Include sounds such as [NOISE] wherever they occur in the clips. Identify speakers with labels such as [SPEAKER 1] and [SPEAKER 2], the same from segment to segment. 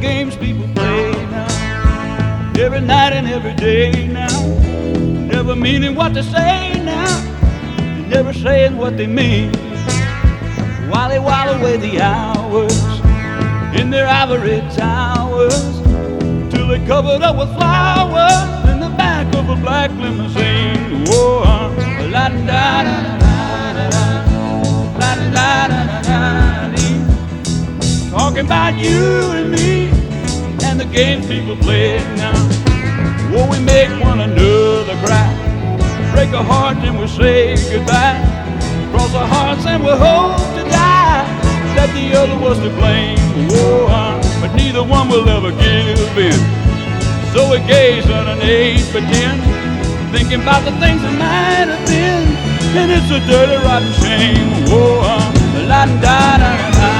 [SPEAKER 1] makes people play now. Every night and every day now. Never meaning what they say now. Never saying what they mean. While they while away the hours in their ivory towers. Till they're covered up with flowers in the back of a black limousine. Whoa, uh, la da da da da da. Da da da da. Talking about you and me and the games people play now. Whoa, we make one another cry. Break a heart and we say goodbye. Cross our hearts and we hope to die that the other was to blame. Whoa, uh, but neither one will ever give in. So we gaze underneath pretend, thinking about the things that might have been. And it's a dirty, rotten shame. Whoa, uh, la da da da,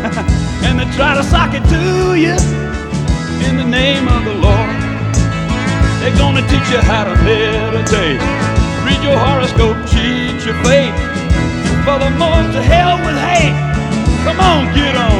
[SPEAKER 1] [LAUGHS] and they try to sock it to you in the name of the Lord. They're gonna teach you how to meditate, read your horoscope, cheat your fate, and furthermore to hell with hate. Come on, get on